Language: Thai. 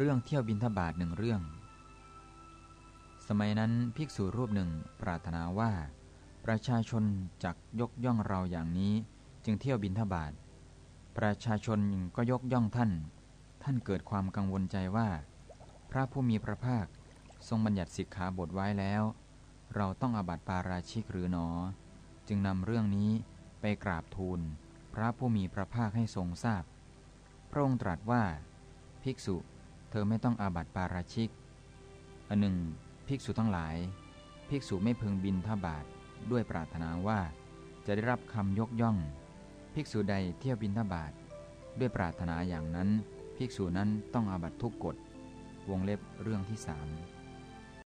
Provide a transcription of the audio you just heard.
เรื่องเที่ยวบินทบาทหนึ่งเรื่อง สมัยนั้นภิกษุรูปหนึ่งปรารถนาว่า ประชาชนจักยกย่องเราอย่างนี้จึงเที่ยวบินทบาท ประชาชนก็ยกย่องท่าน ท่านเกิดความกังวลใจว่า พระผู้มีพระภาคทรงบัญญัติสิกขาบทไว้แล้ว เราต้องอาบัติปาราชิกหรือหนอ จึงนำเรื่องนี้ไปกราบทูล พระผู้มีพระภาคให้ทรงทราบพระองค์ตรัสว่า ภิกษุ เธอไม่ต้องอาบัติปาราชิกอันหนึ่ง ภิกษุทั้งหลาย ภิกษุไม่พึงบินทบาทด้วยปรารถนาว่า จะได้รับคำยกย่อง ภิกษุใดเที่ยวบินทบาทด้วยปรารถนาอย่างนั้น ภิกษุนั้นต้องอาบัติทุกกฎวงเล็บเรื่องที่สาม